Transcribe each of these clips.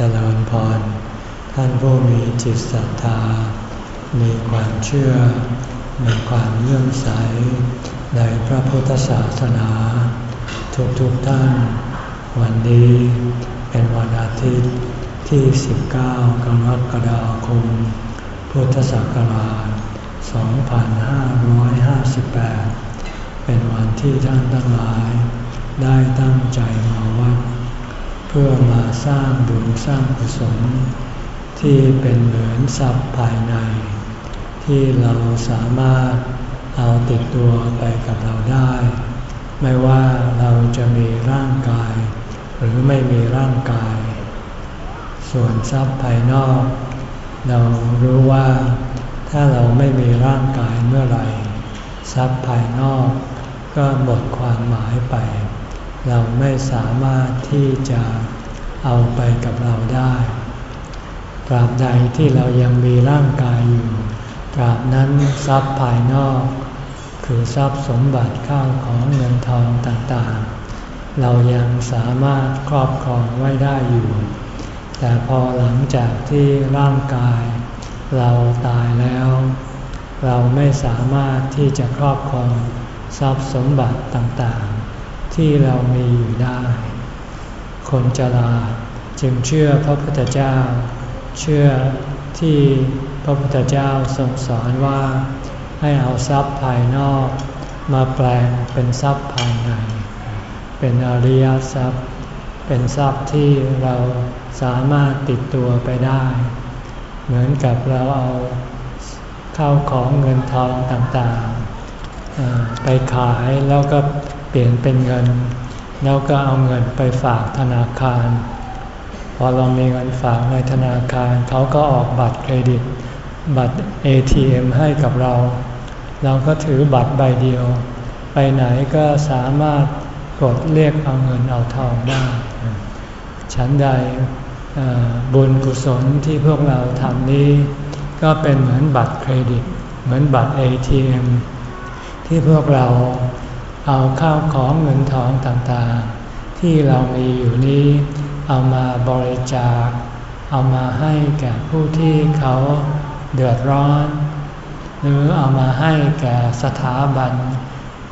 เจริญพร ท่านผู้มีจิตศรัทธา มีความเชื่อ มีความเลื่อมใส ในพระพุทธศาสนา ทุกๆทท่าน วันนี้เป็นวันอาทิตย์ที่ 19 กรกฎาคม พุทธศักราช 2558 เป็นวันที่ท่านทั้งหลาย ได้ตั้งใจมาวัด เพื่อมาสร้างบุญสร้างกุศลที่เป็นเหมือนทรัพย์ภายใน ที่เราสามารถเอาติดตัวไปกับเราได้ ไม่ว่าเราจะมีร่างกาย หรือไม่มีร่างกาย ส่วนทรัพย์ภายนอก เรารู้ว่าถ้าเราไม่มีร่างกายเมื่อไหร่ ทรัพย์ภายนอกก็หมดความหมายไป เราไม่สามารถที่จะเอาไปกับเราได้ตราบใดที่เรายังมีร่างกายอยู่ตราบนั้นทรัพย์ภายนอก คือทรัพย์สมบัติข้าวของเงินทองต่างๆ เรายังสามารถครอบครองไว้ได้อยู่ แต่พอหลังจากที่ร่างกาย เราตายแล้ว เราไม่สามารถที่จะครอบครองทรัพย์สมบัติต่าง ที่เรามีอยู่ได้ คนจลาจึงเชื่อพระพุทธเจ้า เชื่อที่พระพุทธเจ้าทรงสอนว่าให้เอาทรัพย์ภายนอก มาแปลงเป็นทรัพย์ภายใน เป็นอริยทรัพย์ เป็นทรัพย์ที่เราสามารถติดตัวไปได้ เหมือนกับเราเอาเข้าของเงินทองต่างๆ ไปขายแล้วก็ เปลี่ยนเป็นเงิน แล้วก็เอาเงินไปฝากธนาคาร พอเรามีเงินฝากในธนาคารเขาก็ออกบัตรเครดิต บัตร ATM ให้กับเรา เราก็ถือบัตรใบเดียว ไปไหนก็สามารถกดเรียกเอาเงินเอาทองได้ฉันใดบุญกุศลที่พวกเราทำนี้ ก็เป็นเหมือนบัตรเครดิต เหมือนบัตร ATM ที่พวกเรา เอาข้าวของเงินทองต่างๆ ที่เรามีอยู่นี้ เอามาบริจาค เอามาให้แก่ผู้ที่เขาเดือดร้อน หรือเอามาให้แก่สถาบัน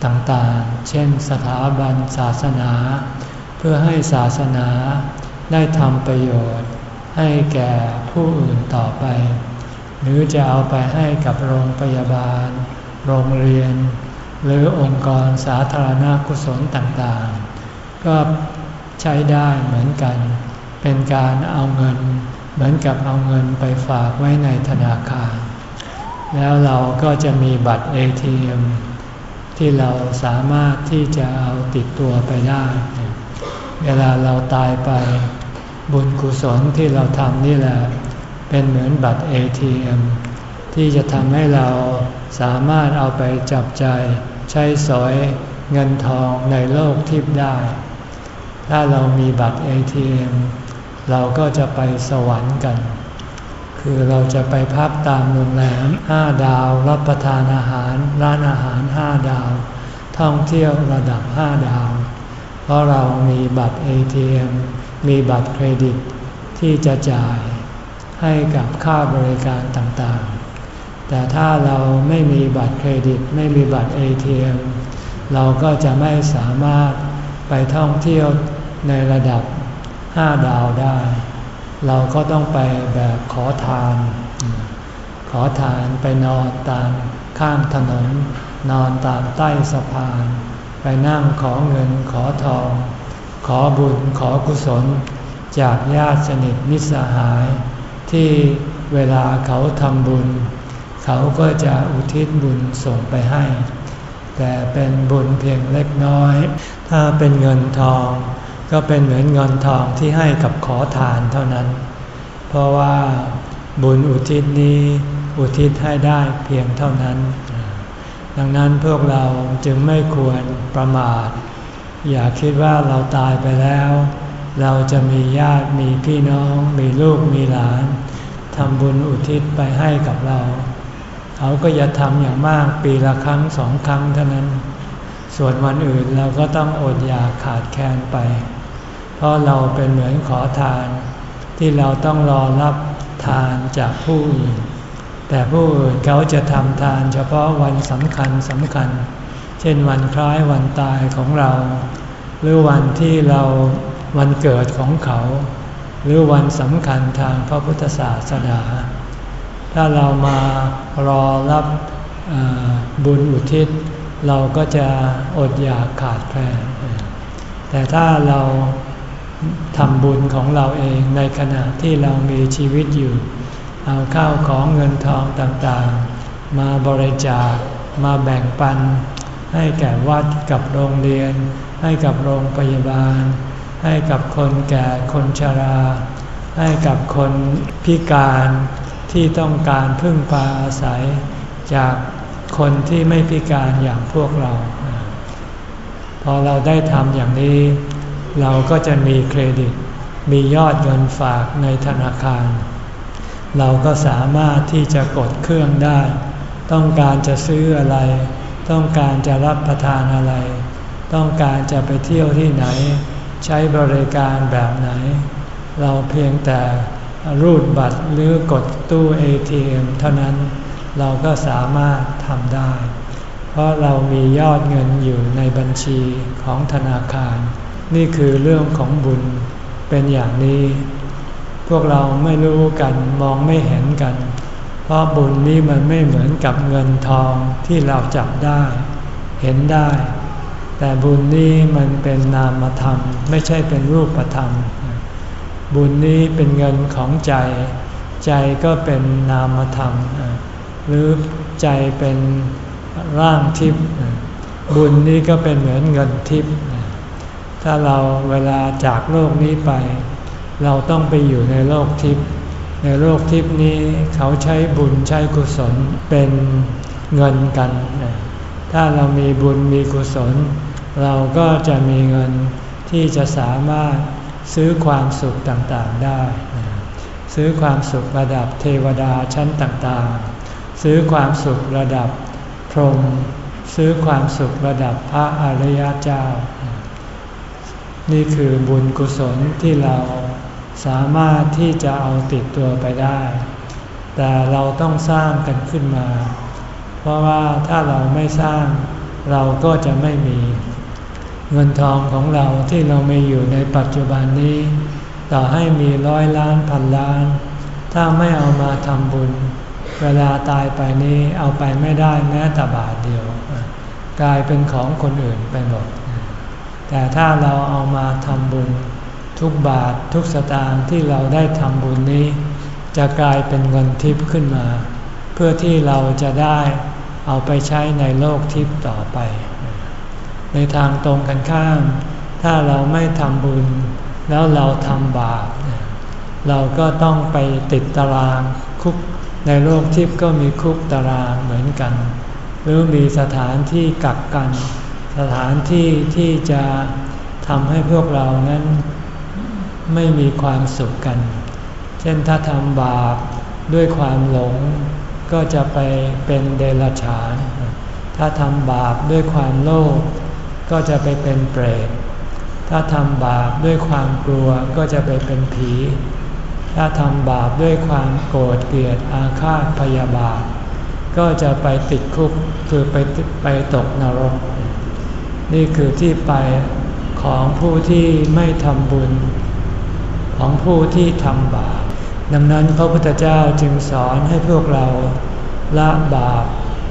ต่างๆ เช่นสถาบันศาสนา เพื่อให้ศาสนาได้ทำประโยชน์ให้แก่ผู้อื่นต่อไป หรือจะเอาไปให้กับโรงพยาบาล โรงเรียน หรือองค์กรสาธารณกุศลต่างๆ ก็ใช้ได้เหมือนกัน เป็นการเอาเงิน เหมือนกับเอาเงินไปฝากไว้ในธนาคาร แล้วเราก็จะมีบัตร ATM ที่เราสามารถที่จะเอาติดตัวไปได้ เวลาเราตายไปบุญกุศลที่เราทำนี่แหละ เป็นเหมือนบัตร ATM ที่จะทำให้เราสามารถเอาไปจับใจ ใช้สอยเงินทองในโลกทิพย์ได้ ถ้าเรามีบัตร ATM เราก็จะไปสวรรค์กัน คือเราจะไปพักตามโรงแรมห้าดาว รับประทานอาหาร ร้านอาหารห้าดาว ท่องเที่ยวระดับห้าดาว เพราะเรามีบัตร ATM มีบัตรเครดิตที่จะจ่ายให้กับค่าบริการต่างๆ แต่ถ้าเราไม่มีบัตรเครดิต ไม่มีบัตร ATM เราก็จะไม่สามารถไปท่องเที่ยวในระดับ 5 ดาวได้ เราก็ต้องไปแบบขอทาน ขอทานไปนอนตามข้างถนน นอนตามใต้สะพาน ไปนั่งขอเงินขอทอง ขอบุญขอกุศล จากญาติสนิทมิตรสหาย ที่เวลาเขาทำบุญ เขาก็จะอุทิศบุญส่งไปให้ แต่เป็นบุญเพียงเล็กน้อย ถ้าเป็นเงินทอง ก็เป็นเหมือนเงินทองที่ให้กับขอทานเท่านั้น เพราะว่าบุญอุทิศนี้อุทิศให้ได้เพียงเท่านั้น ดังนั้นพวกเราจึงไม่ควรประมาท อย่าคิดว่าเราตายไปแล้ว เราจะมีญาติมีพี่น้อง มีลูกมีหลานทำบุญอุทิศไปให้กับเรา เขาก็จะทำอย่างมากปีละครั้งสองครั้งเท่านั้น ส่วนวันอื่นเราก็ต้องอดอยากขาดแคลนไป เพราะเราเป็นเหมือนขอทาน ที่เราต้องรอรับทานจากผู้อื่น แต่ผู้อื่นเขาจะทำทานเฉพาะวันสำคัญสำคัญ เช่นวันคล้ายวันตายของเรา หรือวันที่เราวันเกิดของเขา หรือวันสำคัญทางพระพุทธศาสนา ถ้าเรามารอรับบุญอุทิศ เราก็จะอดอยากขาดแคลนแต่ถ้าเราทำบุญของเราเองในขณะที่เรามีชีวิตอยู่ เอาข้าวของเงินทองต่างๆ มาบริจาคมาแบ่งปัน ให้แก่วัดกับโรงเรียน ให้กับโรงพยาบาล ให้กับคนแก่คนชรา ให้กับคนพิการ ที่ต้องการพึ่งพาอาศัยจากคนที่ไม่พิการอย่างพวกเรา พอเราได้ทำอย่างนี้ เราก็จะมีเครดิต มียอดเงินฝากในธนาคาร เราก็สามารถที่จะกดเครื่องได้ ต้องการจะซื้ออะไร ต้องการจะรับประทานอะไร ต้องการจะไปเที่ยวที่ไหน ใช้บริการแบบไหน เราเพียงแต่ รูดบัตรหรือกดตู้ ATM เท่านั้นเราก็สามารถทำได้ เพราะเรามียอดเงินอยู่ในบัญชีของธนาคาร นี่คือเรื่องของบุญเป็นอย่างนี้ พวกเราไม่รู้กันมองไม่เห็นกัน เพราะบุญนี้มันไม่เหมือนกับเงินทองที่เราจับได้ เห็นได้ แต่บุญนี้มันเป็นนามธรรม ไม่ใช่เป็นรูปธรรม บุญนี้เป็นเงินของใจ ใจก็เป็นนามธรรม หรือใจเป็นร่างทิพย์บุญนี้ก็เป็นเหมือนเงินทิพย์ถ้าเราเวลาจากโลกนี้ไป เราต้องไปอยู่ในโลกทิพย์ในโลกทิพย์นี้เขาใช้บุญใช้กุศลเป็นเงินกัน ถ้าเรามีบุญมีกุศล เราก็จะมีเงินที่จะสามารถ ซื้อความสุขต่างๆได้ ซื้อความสุขระดับเทวดาชั้นต่างๆ ซื้อความสุขระดับพรหมซื้อความสุขระดับพระอริยเจ้า นี่คือบุญกุศลที่เราสามารถที่จะเอาติดตัวไปได้ แต่เราต้องสร้างกันขึ้นมา เพราะว่าถ้าเราไม่สร้างเราก็จะไม่มี เงินทองของเราที่เราไม่อยู่ในปัจจุบันนี้ ต่อให้มีร้อยล้านพันล้าน ถ้าไม่เอามาทำบุญ เวลาตายไปนี้เอาไปไม่ได้แม้แต่บาทเดียว กลายเป็นของคนอื่นไปหมด แต่ถ้าเราเอามาทำบุญ ทุกบาททุกสตางค์ที่เราได้ทำบุญนี้ จะกลายเป็นเงินทิพย์ขึ้นมา เพื่อที่เราจะได้เอาไปใช้ในโลกทิพย์ต่อไป ในทางตรงกันข้าม ถ้าเราไม่ทำบุญ แล้วเราทำบาปเราก็ต้องไปติดตารางคุกในโลกทิพย์ก็มีคุกตารางเหมือนกัน หรือมีสถานที่กักกัน สถานที่ที่จะทำให้พวกเรานั้นไม่มีความสุขกัน เช่นถ้าทำบาปด้วยความหลง ก็จะไปเป็นเดรัจฉาน ถ้าทำบาปด้วยความโลภ ก็จะไปเป็นเปรต ถ้าทำบาปด้วยความกลัวก็จะไปเป็นผี ถ้าทำบาปด้วยความโกรธเกลียดอาฆาตพยาบาท ก็จะไปติดคุกคือไปไปตกนรก นี่คือที่ไปของผู้ที่ไม่ทำบุญ ของผู้ที่ทำบาป ดังนั้นพระพุทธเจ้าจึงสอนให้พวกเราละบาป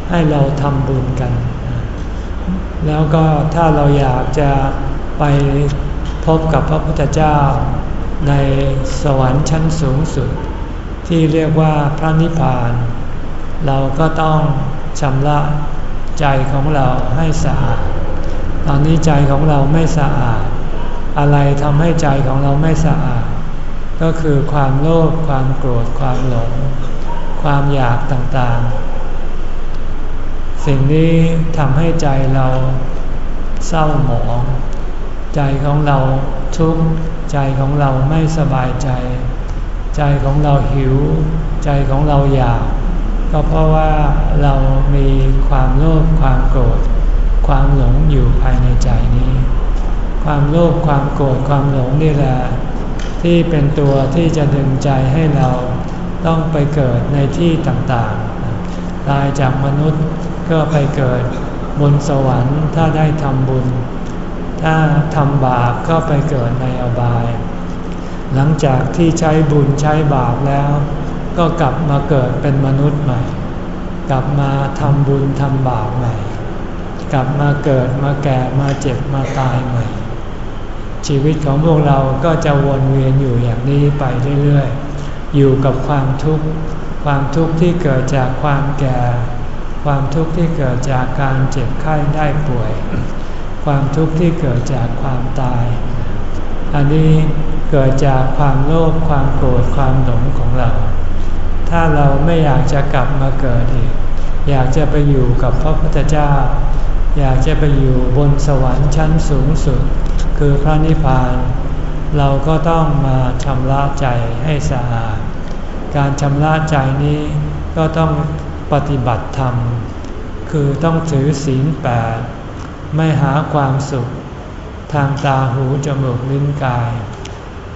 ให้เราทำบุญกัน แล้วก็ถ้าเราอยากจะไปพบกับพระพุทธเจ้า ในสวรรค์ชั้นสูงสุด ที่เรียกว่าพระนิพพาน เราก็ต้องชำระใจของเราให้สะอาด ตอนนี้ใจของเราไม่สะอาด อะไรทำให้ใจของเราไม่สะอาด ก็คือความโลภความโกรธความหลง ความอยากต่างๆ สิ่งนี้ทำให้ใจเราเศร้าหมอง ใจของเราทุกข์ใจของเราไม่สบายใจ ใจของเราหิว ใจของเราอยาก ก็เพราะว่าเรามีความโลภความโกรธ ความหลงอยู่ภายในใจนี้ ความโลภความโกรธความหลงนี่แหละที่เป็นตัวที่จะดึงใจให้เราต้องไปเกิดในที่ต่างๆตายจากมนุษย์ ก็ไปเกิดบนสวรรค์ถ้าได้ทำบุญ ถ้าทำบาปก็ไปเกิดในอบาย หลังจากที่ใช้บุญใช้บาปแล้ว ก็กลับมาเกิดเป็นมนุษย์ใหม่ กลับมาทำบุญทำบาปใหม่ กลับมาเกิดมาแก่มาเจ็บมาตายใหม่ ชีวิตของพวกเราก็จะวนเวียนอยู่อย่างนี้ไปเรื่อยๆ อยู่กับความทุกข์ ความทุกข์ที่เกิดจากความแก่ ความทุกข์ที่เกิดจากการเจ็บไข้ได้ป่วย ความทุกข์ที่เกิดจากความตาย อันนี้เกิดจากความโลภความโกรธความหลงของเรา ถ้าเราไม่อยากจะกลับมาเกิดอีก อยากจะไปอยู่กับพระพุทธเจ้า อยากจะไปอยู่บนสวรรค์ชั้นสูงสุด คือพระนิพพาน เราก็ต้องมาชำระใจให้สะอาด การชำระใจนี้ก็ต้อง ปฏิบัติธรรม คือต้องถือศีลแปดไม่หาความสุข ทางตาหูจมูกลิ้นกาย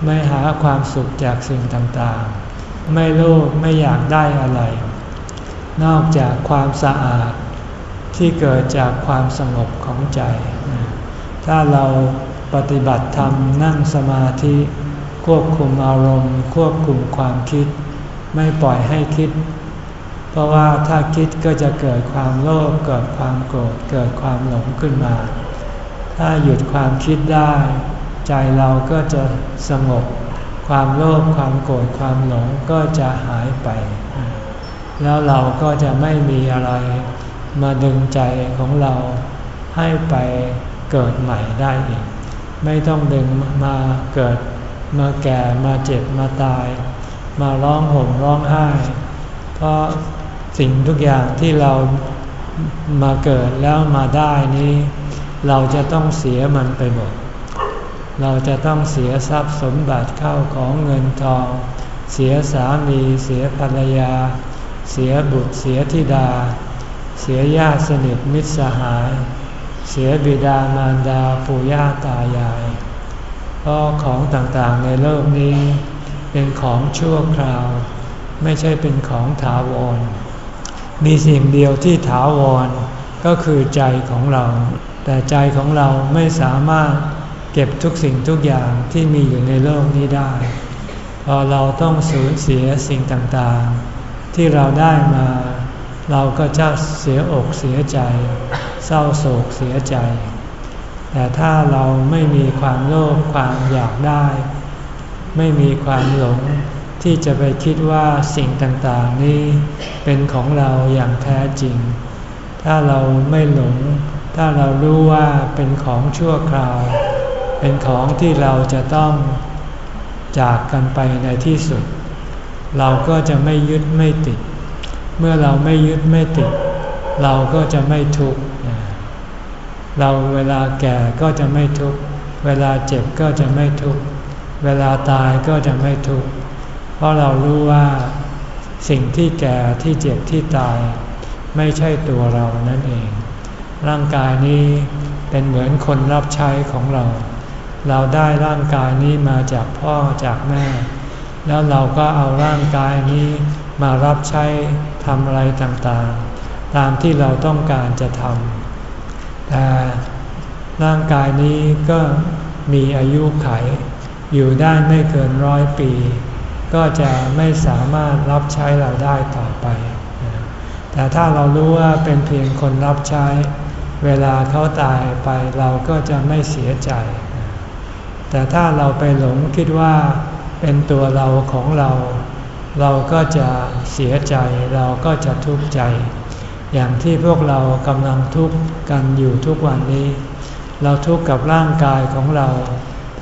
ไม่หาความสุขจากสิ่งต่างๆ ไม่โลภไม่อยากได้อะไร นอกจากความสะอาดที่เกิดจากความสงบของใจ ถ้าเราปฏิบัติธรรมนั่งสมาธิควบคุมอารมณ์ ควบคุมความคิด ไม่ปล่อยให้คิด เพราะว่าถ้าคิดก็จะเกิดความโลภเกิดความโกรธเกิดความหลงขึ้นมา ถ้าหยุดความคิดได้ ใจเราก็จะสงบ ความโลภความโกรธความหลงก็จะหายไป แล้วเราก็จะไม่มีอะไรมาดึงใจของเราให้ไปเกิดใหม่ได้อีก ไม่ต้องดึงมาเกิดมาแก่มาเจ็บมาตาย มาร้องห่มร้องไห้ เพราะ สิ่งทุกอย่างที่เรามาเกิดแล้วมาได้นี้ เราจะต้องเสียมันไปหมด เราจะต้องเสียทรัพย์สมบัติเข้าของเงินทอง เสียสามีเสียภรรยา เสียบุตรเสียธิดา เสียญาติสนิทมิตรสหาย เสียบิดามารดาปู่ย่าตายาย เพราะของต่างๆในโลกนี้ เป็นของชั่วคราว ไม่ใช่เป็นของถาวร มีสิ่งเดียวที่ถาวรก็คือใจของเรา แต่ใจของเราไม่สามารถเก็บทุกสิ่งทุกอย่างที่มีอยู่ในโลกนี้ได้ พอเราต้องสูญเสียสิ่งต่างๆ ที่เราได้มา เราก็จะเสียอกเสียใจ เศร้าโศกเสียใจ แต่ถ้าเราไม่มีความโลภความอยากได้ ไม่มีความหลง ที่จะไปคิดว่าสิ่งต่างๆ นี้เป็นของเราอย่างแท้จริง ถ้าเราไม่หลง ถ้าเรารู้ว่าเป็นของชั่วคราว เป็นของที่เราจะต้องจากกันไปในที่สุด เราก็จะไม่ยึดไม่ติด เมื่อเราไม่ยึดไม่ติด เราก็จะไม่ทุกข์เราเวลาแก่ก็จะไม่ทุกข์ เวลาเจ็บก็จะไม่ทุกข์ เวลาตายก็จะไม่ทุกข์ เพราะเรารู้ว่าสิ่งที่แก่ที่เจ็บที่ตาย ไม่ใช่ตัวเรานั่นเอง ร่างกายนี้เป็นเหมือนคนรับใช้ของเรา เราได้ร่างกายนี้มาจากพ่อจากแม่ แล้วเราก็เอาร่างกายนี้มารับใช้ทำอะไรต่างๆ ตามที่เราต้องการจะทำแต่ร่างกายนี้ก็มีอายุไข อยู่ได้ไม่เกินร้อยปี ก็จะไม่สามารถรับใช้เราได้ต่อไป แต่ถ้าเรารู้ว่าเป็นเพียงคนรับใช้ เวลาเขาตายไปเราก็จะไม่เสียใจ แต่ถ้าเราไปหลงคิดว่าเป็นตัวเราของเรา เราก็จะเสียใจเราก็จะทุกข์ใจ อย่างที่พวกเรากำลังทุกข์กันอยู่ทุกวันนี้ เราทุกข์กับร่างกายของเรา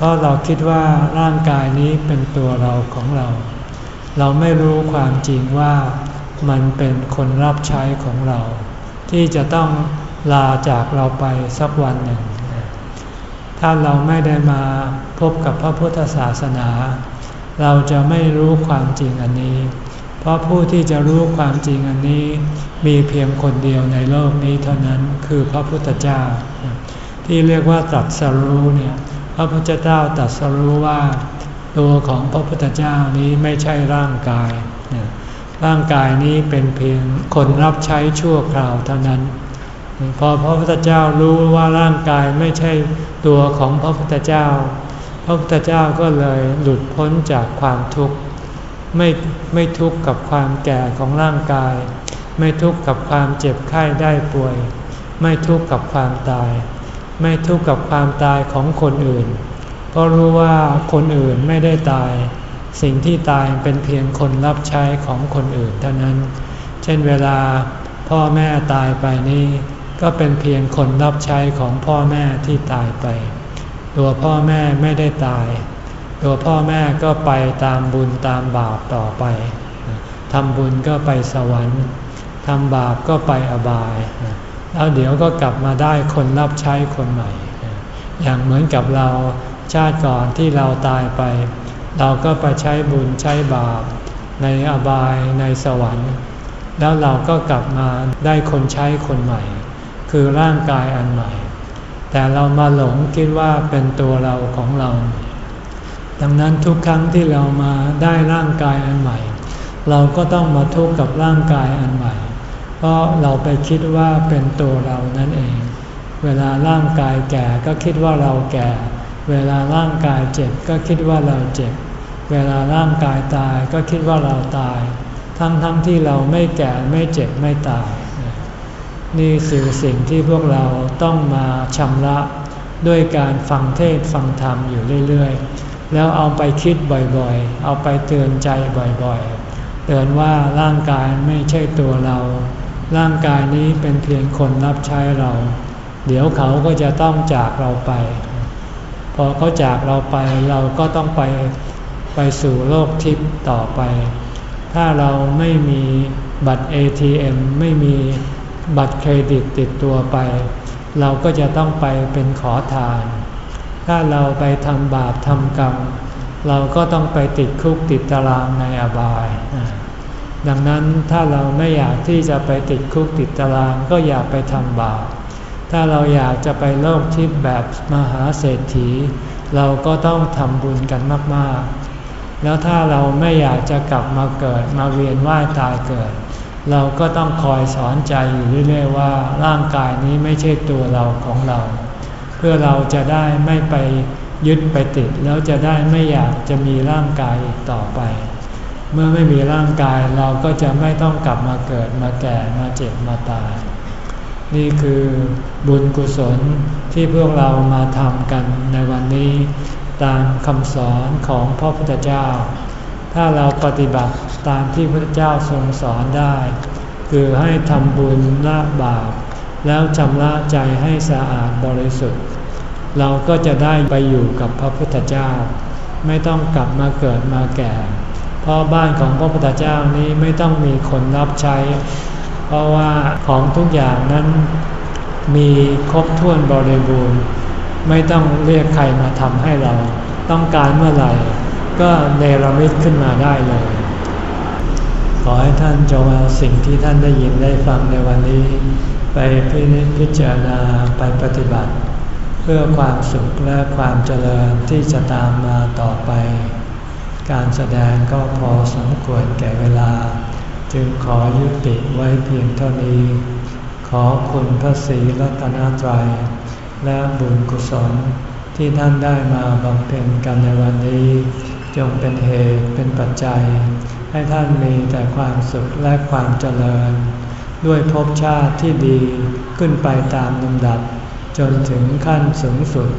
เพราะเราคิดว่าร่างกายนี้เป็นตัวเราของเรา เราไม่รู้ความจริงว่ามันเป็นคนรับใช้ของเรา ที่จะต้องลาจากเราไปสักวันหนึ่ง ถ้าเราไม่ได้มาพบกับพระพุทธศาสนา เราจะไม่รู้ความจริงอันนี้ เพราะผู้ที่จะรู้ความจริงอันนี้ มีเพียงคนเดียวในโลกนี้เท่านั้นคือพระพุทธเจ้า ที่เรียกว่าตรัสรู้เนี่ย ระพุทธเจ้าตรัสรู้ว่าตัวของพระพุทธเจ้านี้ไม่ใช่ร่างกาย ร่างกายนี้เป็นเพียงคนรับใช้ชั่วคราวเท่านั้น พอพระพุทธเจ้ารู้ว่าร่างกายไม่ใช่ตัวของพระพุทธเจ้า พระพุทธเจ้าก็เลยหลุดพ้นจากความทุกข์ ไม่ไม่ทุกข์กับความแก่ของร่างกาย ไม่ทุกข์กับความเจ็บไข้ได้ป่วย ไม่ทุกข์กับความตาย ไม่ทุกข์กับความตายของคนอื่น เพราะรู้ว่าคนอื่นไม่ได้ตาย สิ่งที่ตายเป็นเพียงคนรับใช้ของคนอื่นเท่านั้น เช่นเวลาพ่อแม่ตายไปนี่ก็เป็นเพียงคนรับใช้ของพ่อแม่ที่ตายไป ตัวพ่อแม่ไม่ได้ตาย ตัวพ่อแม่ก็ไปตามบุญตามบาปต่อไปทำบุญก็ไปสวรรค์ทำบาปก็ไปอบาย แล้วเดี๋ยวก็กลับมาได้คนรับใช้คนใหม่ อย่างเหมือนกับเราชาติก่อนที่เราตายไป เราก็ไปใช้บุญใช้บาป ในอบายในสวรรค์ แล้วเราก็กลับมาได้คนใช้คนใหม่ คือร่างกายอันใหม่ แต่เรามาหลงคิดว่าเป็นตัวเราของเรา ดังนั้นทุกครั้งที่เรามาได้ร่างกายอันใหม่ เราก็ต้องมาทุกข์กับร่างกายอันใหม่ เพราะเราไปคิดว่าเป็นตัวเรานั่นเอง เวลาร่างกายแก่ก็คิดว่าเราแก่ เวลาร่างกายเจ็บก็คิดว่าเราเจ็บ เวลาร่างกายตายก็คิดว่าเราตาย ทั้งทั้งที่เราไม่แก่ไม่เจ็บไม่ตาย นี่คือสิ่งที่พวกเราต้องมาชำระด้วยการฟังเทศฟังธรรมอยู่เรื่อยๆ แล้วเอาไปคิดบ่อยๆ เอาไปเตือนใจบ่อยๆ เตือนว่าร่างกายไม่ใช่ตัวเรา ร่างกายนี้เป็นเพียงคนรับใช้เรา เดี๋ยวเขาก็จะต้องจากเราไป พอเขาจากเราไปเราก็ต้องไปไปสู่โลกทิพย์ต่อไป ถ้าเราไม่มีบัตร ATM ไม่มีบัตรเครดิตติดตัวไป เราก็จะต้องไปเป็นขอทาน ถ้าเราไปทำบาปทำกรรม เราก็ต้องไปติดคุกติดตารางในอบาย ดังนั้นถ้าเราไม่อยากที่จะไปติดคุกติดตารางก็อย่าไปทำบาป ถ้าเราอยากจะไปโลกทิพย์แบบมหาเศรษฐี เราก็ต้องทำบุญกันมากๆ แล้วถ้าเราไม่อยากจะกลับมาเกิดมาเวียนว่ายตายเกิด เราก็ต้องคอยสอนใจอยู่เรื่อยๆว่าร่างกายนี้ไม่ใช่ตัวเราของเรา เพื่อเราจะได้ไม่ไปยึดไปติดแล้วจะได้ไม่อยากจะมีร่างกายอีกต่อไป เมื่อไม่มีร่างกายเราก็จะไม่ต้องกลับมาเกิดมาแก่มาเจ็บมาตาย นี่คือบุญกุศลที่พวกเรามาทำกันในวันนี้ ตามคำสอนของพระพุทธเจ้า ถ้าเราปฏิบัติตามที่พระเจ้าทรงสอนได้ คือให้ทำบุญละบาปแล้วชำระใจให้สะอาดบริสุทธิ์ เราก็จะได้ไปอยู่กับพระพุทธเจ้า ไม่ต้องกลับมาเกิดมาแก่ ราะบ้านของพระพุทธเจ้านี้ไม่ต้องมีคนรับใช้ เพราะว่าของทุกอย่างนั้นมีครบถ้วนบริบูรณ์ ไม่ต้องเรียกใครมาทำให้เรา ต้องการเมื่อไหร่ ก็เนรมิตขึ้นมาได้เลย ขอให้ท่านจงเอาสิ่งที่ท่านได้ยินได้ฟังในวันนี้ ไปพิพจารณาไปปฏิบัติ เพื่อความสุขและความเจริญที่จะตามมาต่อไป การแสดงก็พอสมควรแก่เวลา จึงขอยุติไว้เพียงเท่านี้ ขอคุณพระศรีรัตนตรัย และบุญกุศลที่ท่านได้มาบำเพ็ญกันในวันนี้ จงเป็นเหตุเป็นปัจจัย ให้ท่านมีแต่ความสุขและความเจริญ ด้วยภพชาติที่ดีขึ้นไปตามลำดับ จนถึงขั้นสูงสุด